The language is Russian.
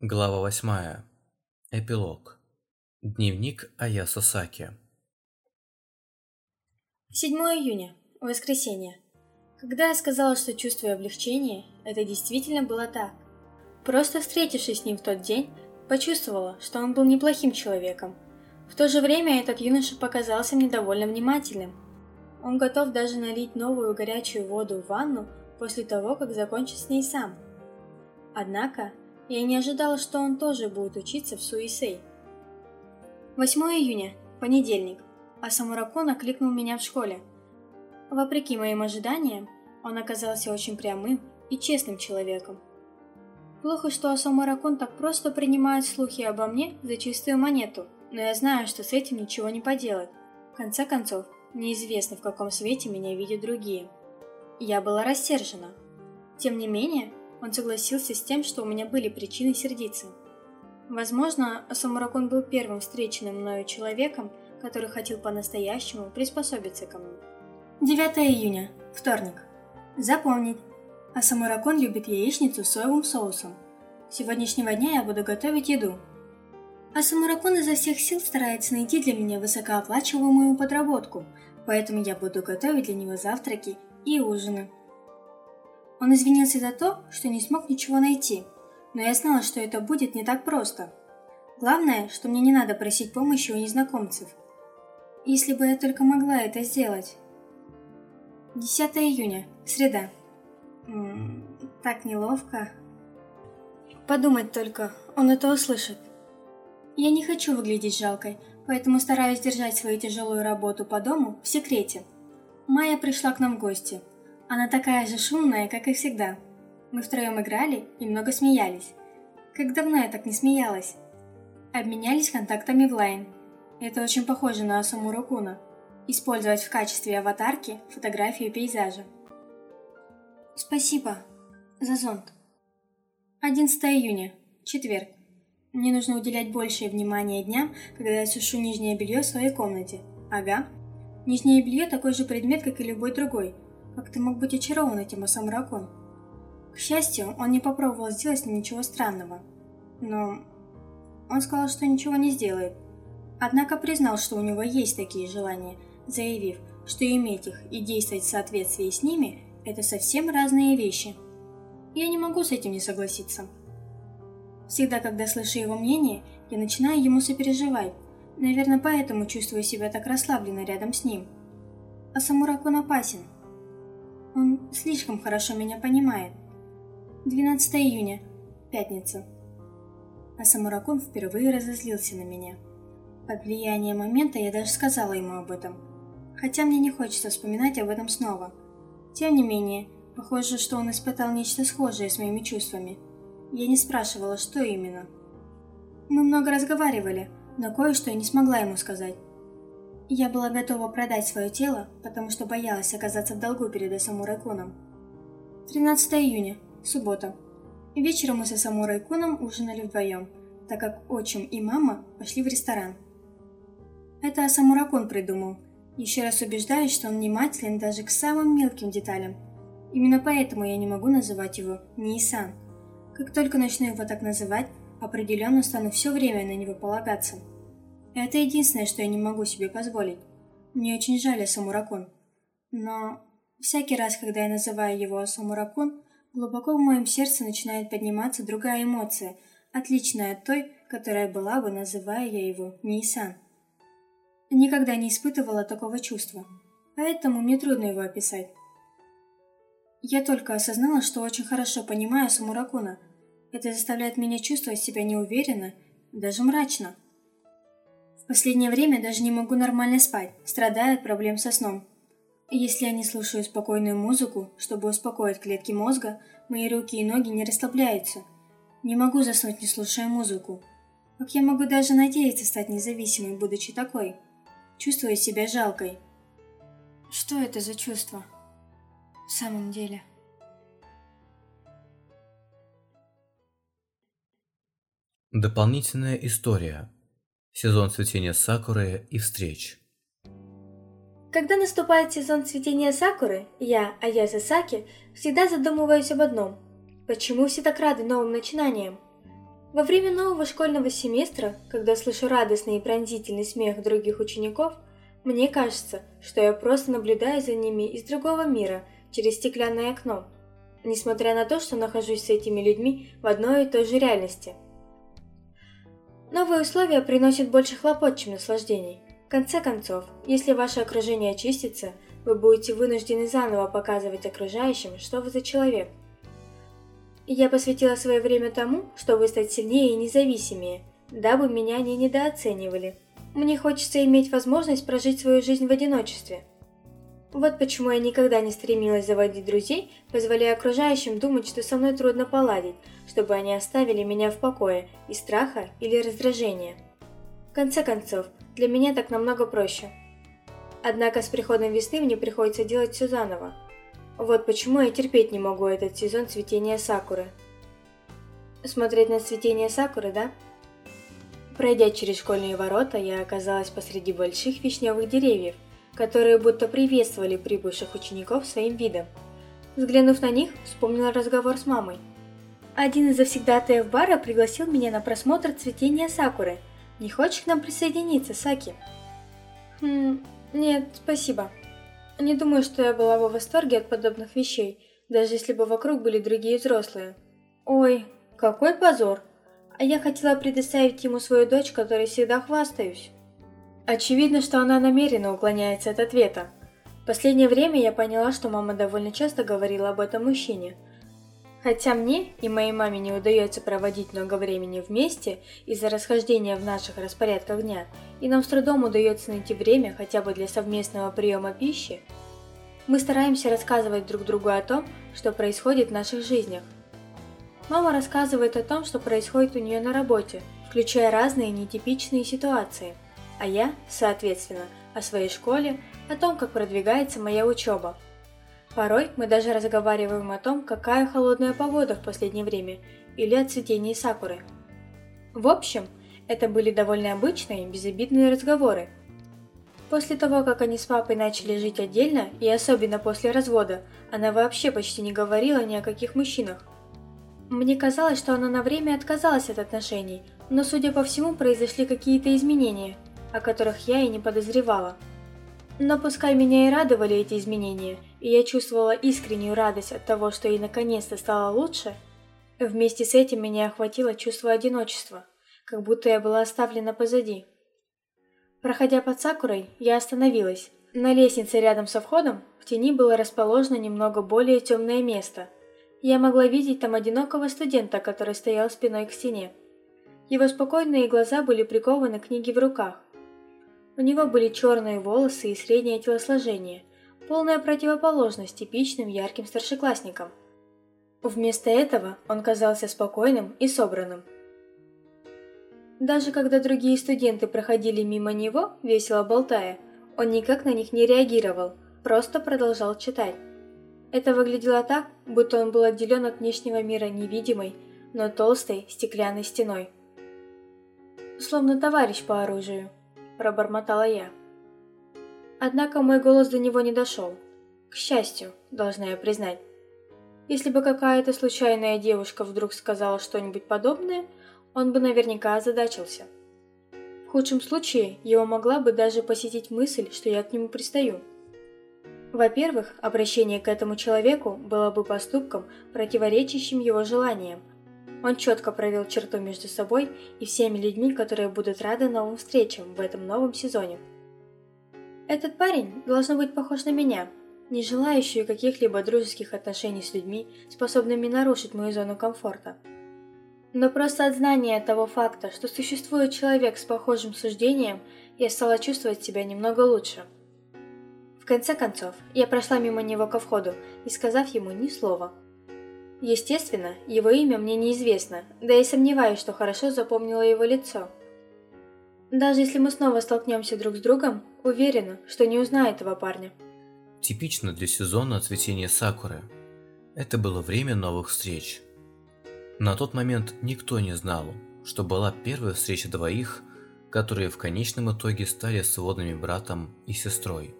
Глава 8. Эпилог. Дневник Аясо Саки. 7 июня. Воскресенье. Когда я сказала, что чувствую облегчение, это действительно было так. Просто встретившись с ним в тот день, почувствовала, что он был неплохим человеком. В то же время этот юноша показался мне довольно внимательным. Он готов даже налить новую горячую воду в ванну после того, как закончит с ней сам. Однако, я не ожидала, что он тоже будет учиться в Суисей. 8 июня, понедельник. А Самуракон окликнул меня в школе. Вопреки моим ожиданиям, он оказался очень прямым и честным человеком. Плохо, что Асамуракон так просто принимает слухи обо мне за чистую монету, но я знаю, что с этим ничего не поделать. В конце концов, неизвестно, в каком свете меня видят другие. Я была рассержена. Тем не менее, он согласился с тем, что у меня были причины сердиться. Возможно, Самуракон был первым встреченным мною человеком, который хотел по-настоящему приспособиться ко мне. 9 июня, вторник. Запомнить. Асамуракон любит яичницу с соевым соусом. С сегодняшнего дня я буду готовить еду. Асамуракон изо всех сил старается найти для меня высокооплачиваемую подработку, поэтому я буду готовить для него завтраки и ужины. Он извинился за то, что не смог ничего найти, но я знала, что это будет не так просто. Главное, что мне не надо просить помощи у незнакомцев. Если бы я только могла это сделать. 10 июня, среда. М -м, так неловко. Подумать только, он это услышит. Я не хочу выглядеть жалкой, поэтому стараюсь держать свою тяжелую работу по дому в секрете. Майя пришла к нам в гости – она такая же шумная, как и всегда. Мы втроем играли и много смеялись. Как давно я так не смеялась. Обменялись контактами в Лайн. Это очень похоже на Асамуру Куна. Использовать в качестве аватарки фотографию пейзажа. Спасибо за зонт. 11 июня. Четверг. Мне нужно уделять большее внимание дням, когда я сушу нижнее белье в своей комнате. Ага. Нижнее белье такой же предмет, как и любой другой – как ты мог быть очарован этим Асамуракон? К счастью, он не попробовал сделать с ним ничего странного. Но он сказал, что ничего не сделает. Однако признал, что у него есть такие желания, заявив, что иметь их и действовать в соответствии с ними – это совсем разные вещи. Я не могу с этим не согласиться. Всегда, когда слышу его мнение, я начинаю ему сопереживать. Наверное, поэтому чувствую себя так расслабленно рядом с ним. А Самуракон опасен – он слишком хорошо меня понимает. 12 июня. Пятница. А Самуракун впервые разозлился на меня. Под влиянием момента я даже сказала ему об этом. Хотя мне не хочется вспоминать об этом снова. Тем не менее, похоже, что он испытал нечто схожее с моими чувствами. Я не спрашивала, что именно. Мы много разговаривали, но кое-что я не смогла ему сказать. Я была готова продать свое тело, потому что боялась оказаться в долгу перед Асамурой Куном. 13 июня, суббота. Вечером мы с Асамурой Куном ужинали вдвоем, так как отчим и мама пошли в ресторан. Это Асамура Кун придумал. Еще раз убеждаюсь, что он внимателен даже к самым мелким деталям. Именно поэтому я не могу называть его Ниисан. Как только начну его так называть, определенно стану все время на него полагаться. Это единственное, что я не могу себе позволить. Мне очень жаль Самуракун. Но всякий раз, когда я называю его Самуракун, глубоко в моем сердце начинает подниматься другая эмоция, отличная от той, которая была бы, называя я его Нисан. Никогда не испытывала такого чувства, поэтому мне трудно его описать. Я только осознала, что очень хорошо понимаю Самуракуна. Это заставляет меня чувствовать себя неуверенно, даже мрачно последнее время даже не могу нормально спать, страдая от проблем со сном. Если я не слушаю спокойную музыку, чтобы успокоить клетки мозга, мои руки и ноги не расслабляются. Не могу заснуть, не слушая музыку. Как я могу даже надеяться стать независимой, будучи такой? Чувствую себя жалкой. Что это за чувство? В самом деле... Дополнительная история сезон цветения сакуры и встреч. Когда наступает сезон цветения сакуры, я, Аяса Саки, всегда задумываюсь об одном. Почему все так рады новым начинаниям? Во время нового школьного семестра, когда слышу радостный и пронзительный смех других учеников, мне кажется, что я просто наблюдаю за ними из другого мира, через стеклянное окно, несмотря на то, что нахожусь с этими людьми в одной и той же реальности. Новые условия приносят больше хлопот, чем наслаждений. В конце концов, если ваше окружение очистится, вы будете вынуждены заново показывать окружающим, что вы за человек. Я посвятила свое время тому, чтобы стать сильнее и независимее, дабы меня не недооценивали. Мне хочется иметь возможность прожить свою жизнь в одиночестве. Вот почему я никогда не стремилась заводить друзей, позволяя окружающим думать, что со мной трудно поладить, чтобы они оставили меня в покое из страха или раздражения. В конце концов, для меня так намного проще. Однако с приходом весны мне приходится делать все заново. Вот почему я терпеть не могу этот сезон цветения сакуры. Смотреть на цветение сакуры, да? Пройдя через школьные ворота, я оказалась посреди больших вишневых деревьев, которые будто приветствовали прибывших учеников своим видом. Взглянув на них, вспомнила разговор с мамой. Один из завсегдатаев бара пригласил меня на просмотр цветения сакуры. Не хочешь к нам присоединиться, Саки? Хм, нет, спасибо. Не думаю, что я была бы в восторге от подобных вещей, даже если бы вокруг были другие взрослые. Ой, какой позор! А я хотела предоставить ему свою дочь, которой всегда хвастаюсь. Очевидно, что она намеренно уклоняется от ответа. Последнее время я поняла, что мама довольно часто говорила об этом мужчине – Хотя мне и моей маме не удается проводить много времени вместе из-за расхождения в наших распорядках дня, и нам с трудом удается найти время хотя бы для совместного приема пищи, мы стараемся рассказывать друг другу о том, что происходит в наших жизнях. Мама рассказывает о том, что происходит у нее на работе, включая разные нетипичные ситуации, а я, соответственно, о своей школе, о том, как продвигается моя учеба – Порой мы даже разговариваем о том, какая холодная погода в последнее время, или о цветении сакуры. В общем, это были довольно обычные, безобидные разговоры. После того, как они с папой начали жить отдельно, и особенно после развода, она вообще почти не говорила ни о каких мужчинах. Мне казалось, что она на время отказалась от отношений, но, судя по всему, произошли какие-то изменения, о которых я и не подозревала. Но пускай меня и радовали эти изменения, и я чувствовала искреннюю радость от того, что ей наконец-то стало лучше, вместе с этим меня охватило чувство одиночества, как будто я была оставлена позади. Проходя под Сакурой, я остановилась. На лестнице рядом со входом в тени было расположено немного более темное место. Я могла видеть там одинокого студента, который стоял спиной к стене. Его спокойные глаза были прикованы к книге в руках. У него были черные волосы и среднее телосложение, полная противоположность типичным ярким старшеклассникам. Вместо этого он казался спокойным и собранным. Даже когда другие студенты проходили мимо него, весело болтая, он никак на них не реагировал, просто продолжал читать. Это выглядело так, будто он был отделен от внешнего мира невидимой, но толстой стеклянной стеной. «Словно товарищ по оружию», – пробормотала я. Однако мой голос до него не дошел. К счастью, должна я признать. Если бы какая-то случайная девушка вдруг сказала что-нибудь подобное, он бы наверняка озадачился. В худшем случае, его могла бы даже посетить мысль, что я к нему пристаю. Во-первых, обращение к этому человеку было бы поступком, противоречащим его желаниям. Он четко провел черту между собой и всеми людьми, которые будут рады новым встречам в этом новом сезоне. Этот парень должно быть похож на меня, не желающую каких-либо дружеских отношений с людьми, способными нарушить мою зону комфорта. Но просто от знания того факта, что существует человек с похожим суждением, я стала чувствовать себя немного лучше. В конце концов, я прошла мимо него ко входу, не сказав ему ни слова. Естественно, его имя мне неизвестно, да и сомневаюсь, что хорошо запомнила его лицо. Даже если мы снова столкнемся друг с другом, уверена, что не узнаю этого парня. Типично для сезона цветения сакуры. Это было время новых встреч. На тот момент никто не знал, что была первая встреча двоих, которые в конечном итоге стали сводными братом и сестрой.